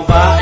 Bye.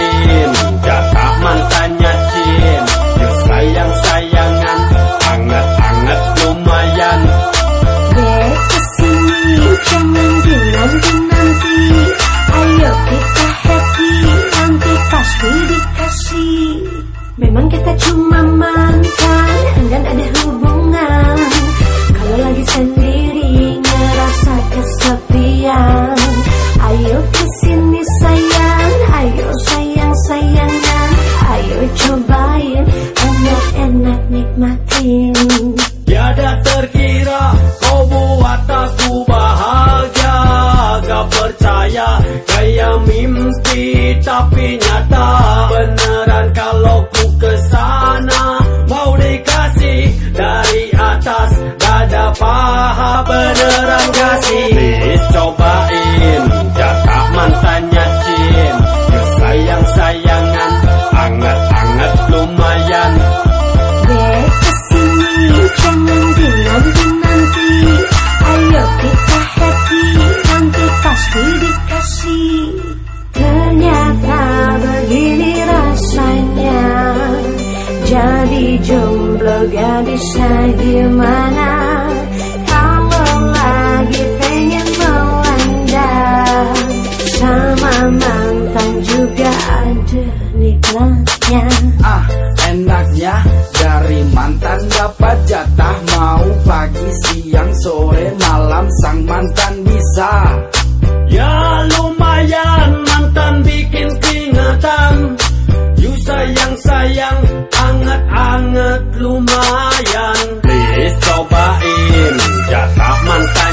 Dari mantan dapat jatah Mau pagi, siang, sore, malam Sang mantan bisa. Ya lumayan mantan bikin keingetan You sayang-sayang Anget-anget lumayan. Please cobain jatah mantan.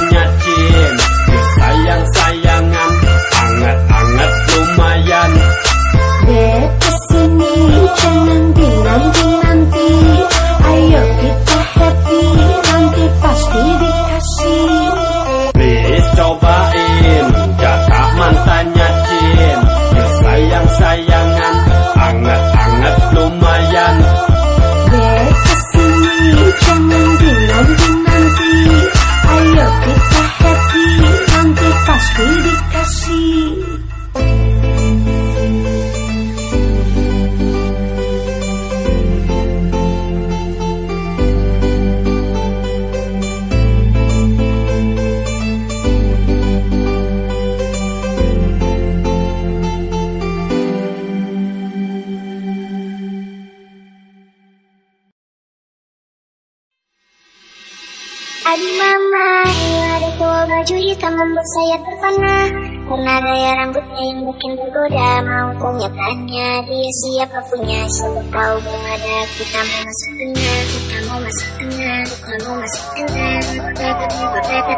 Karena gaya rambutnya yang bikin bergoda Mau punya tanya Dia siapa punya Siapa tahu belum ada Kita mau masuk tengah Kita mau masuk tengah Kita mau masuk tengah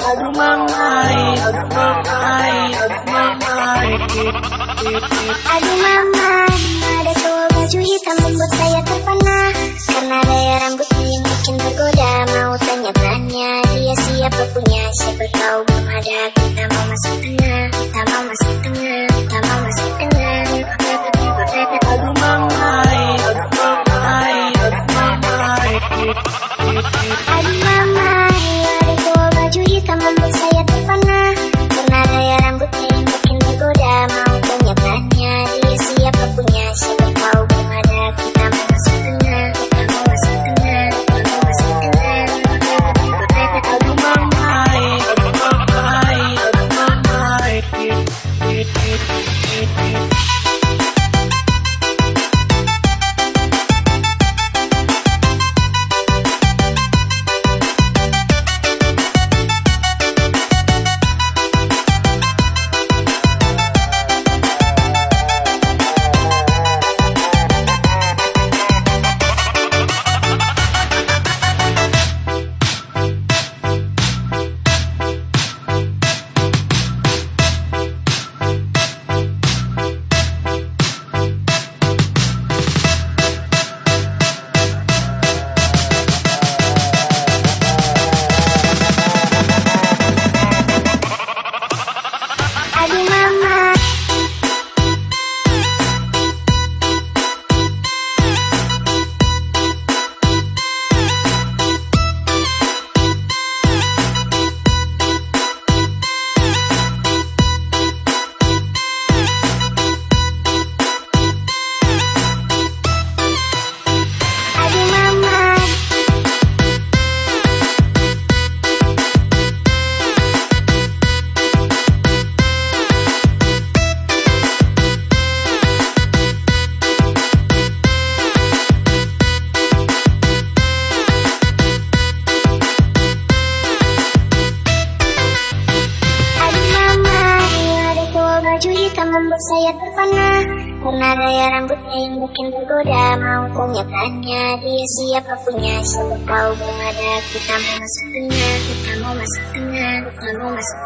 Aduh mamai Aduh mamai Aduh mamai Aduh mamai Ada cowok baju hitam membuat saya terpana. Karena daya rambutnya yang bikin tergoda Mau tanya-tanya dia siapa punya? Siapa tahu belum ada kita tak mau masuk tengah. Tak mau masuk tengah Tak mau masuk tengah. Aduh mamai Aduh mamai Aduh mamai Aduh mamai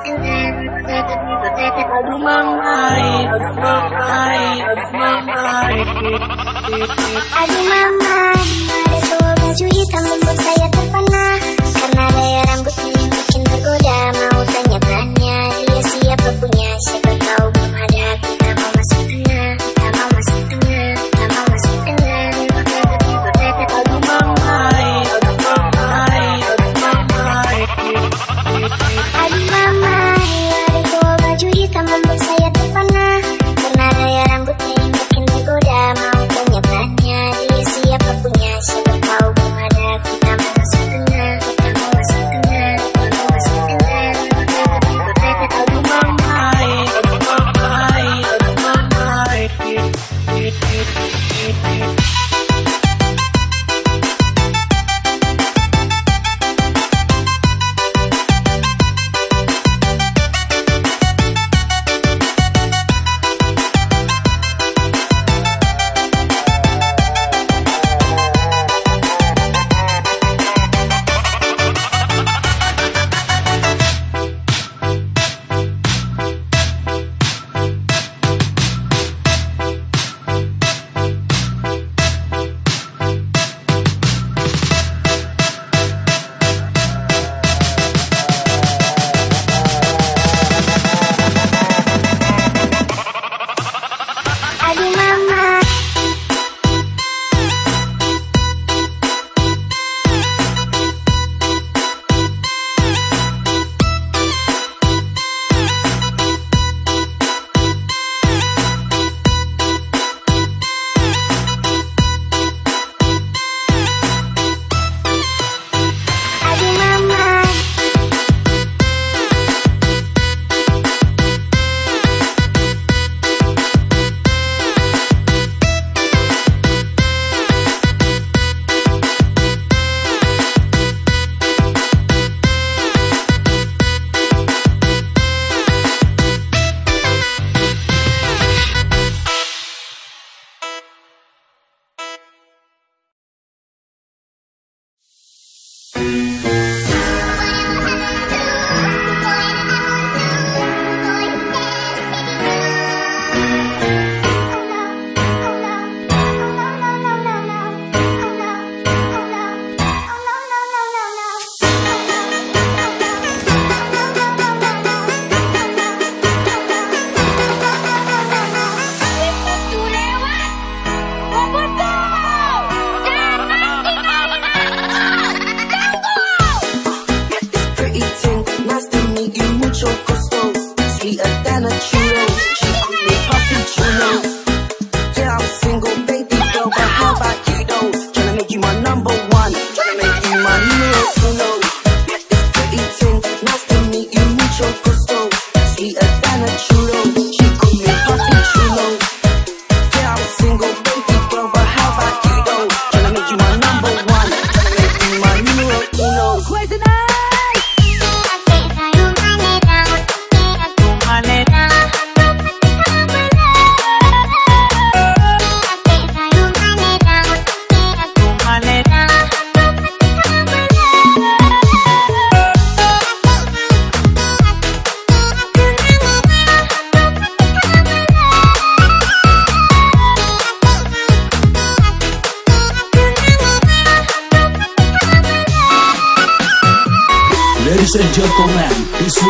Kita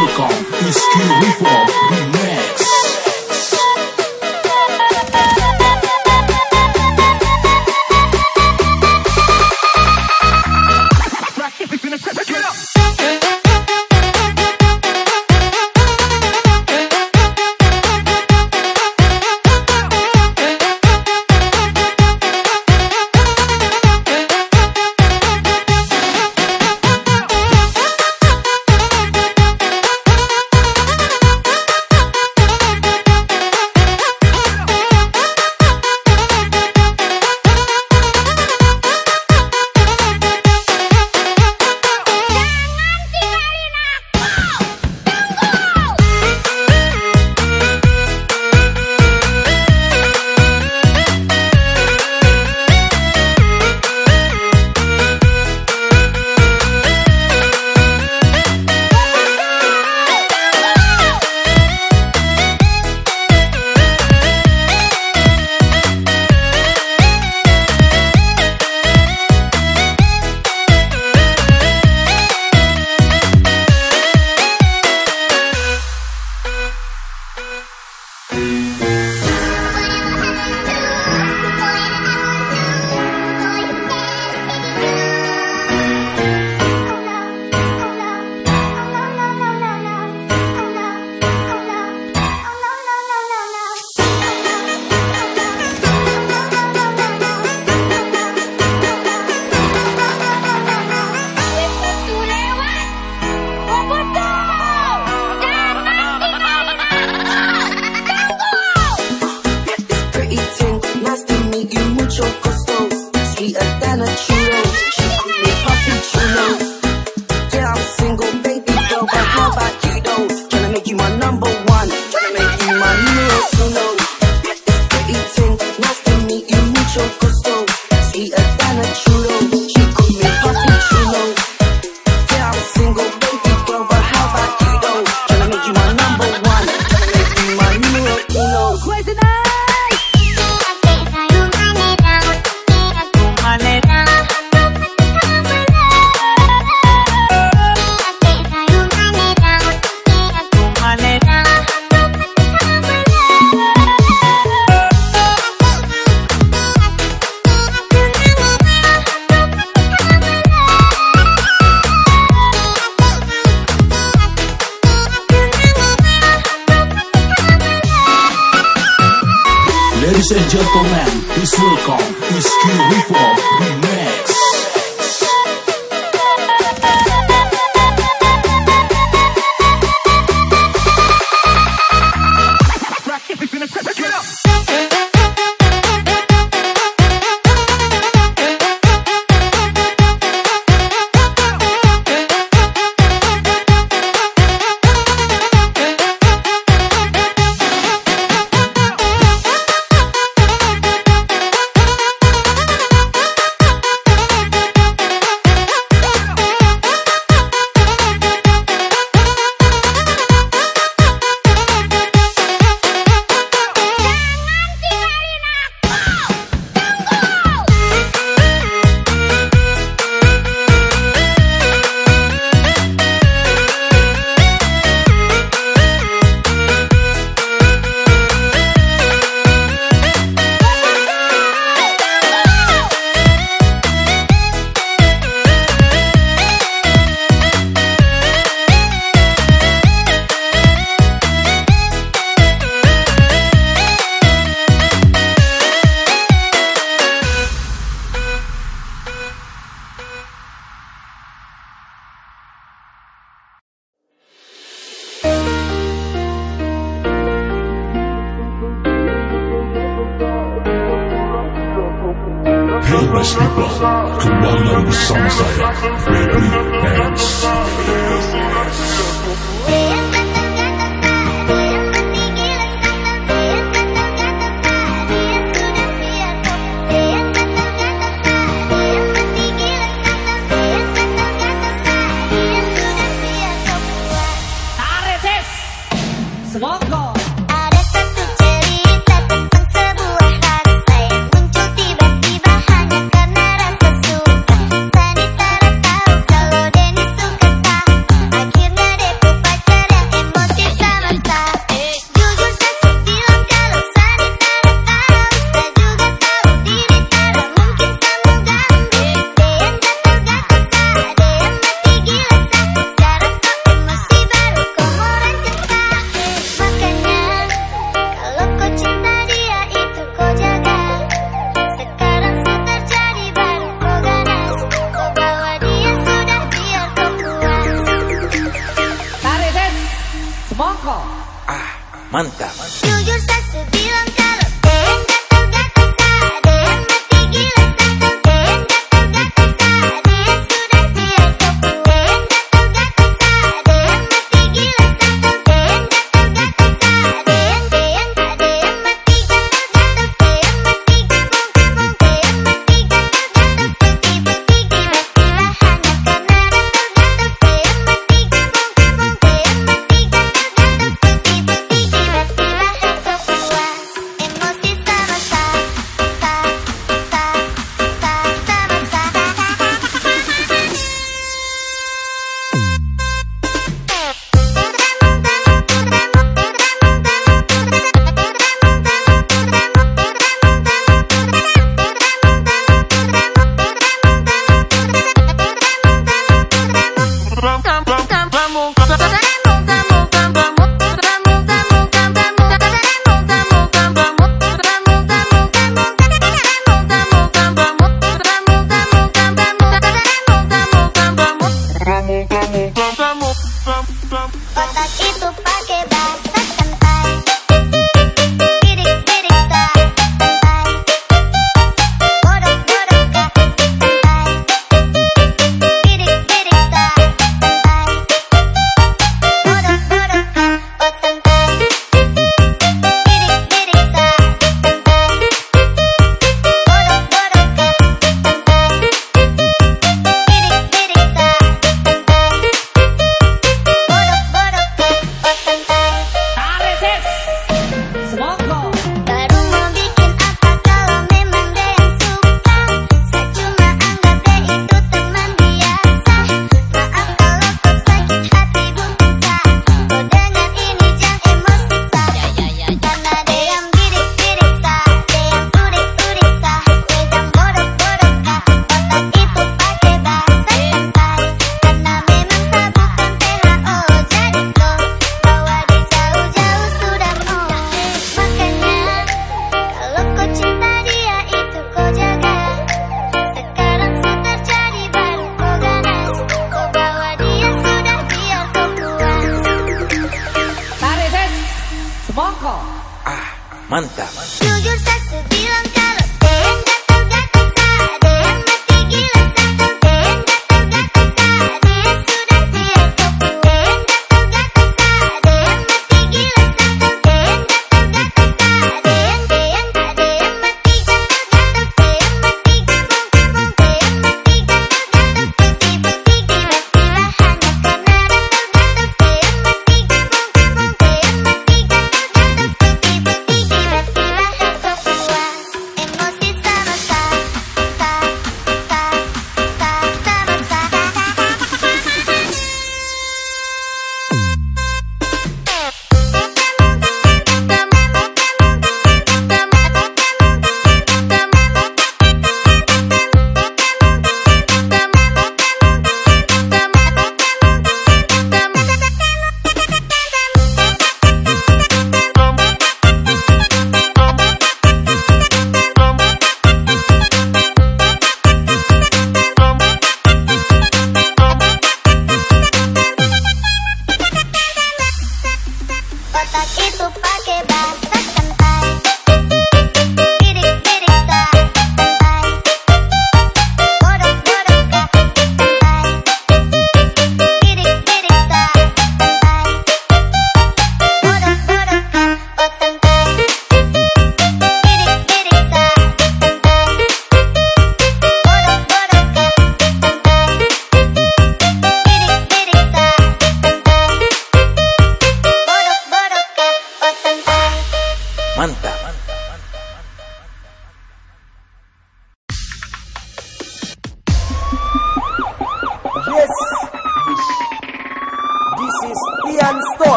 Welcome to Ski Reform.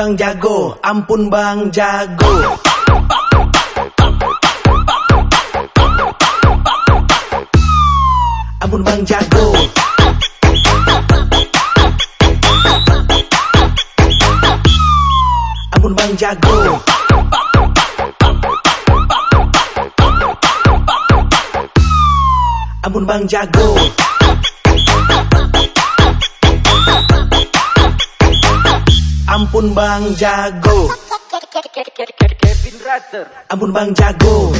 Bang Jago. Ampun Bang Jago. Ampun Bang Jago. Ampun Bang Jago. Ampun Bang Jago Ampun Bang Jago Ampun Bang Jago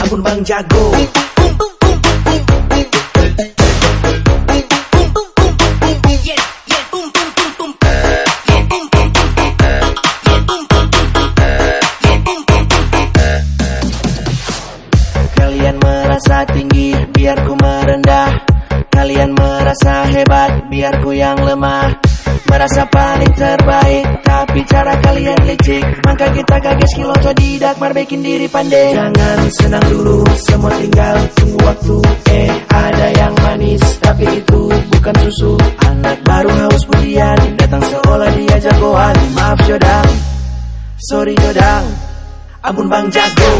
Ampun Bang Jago Kalian merasa hebat, biar ku yang lemah. Merasa paling terbaik, tapi cara kalian licik. Maka kita kaget kilo didak, marbekin diri pandai. Jangan senang dulu, semua tinggal tunggu waktu. Eh, ada yang manis, tapi itu bukan susu. Anak baru haus pujian, datang seolah dia jagoan. Maaf Jodang, sorry Jodang, ampun Bang Jago.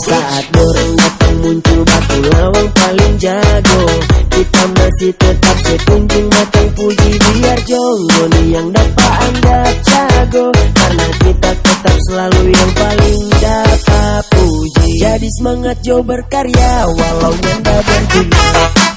Saat dorang datang muncul baku lawang paling jago. Kita masih tetap sepunjung matang puji biar jogo nih yang dapat anggap jago. Karena kita tetap selalu yang paling dapat puji. Jadi semangat Jo berkarya walau nyanda berguna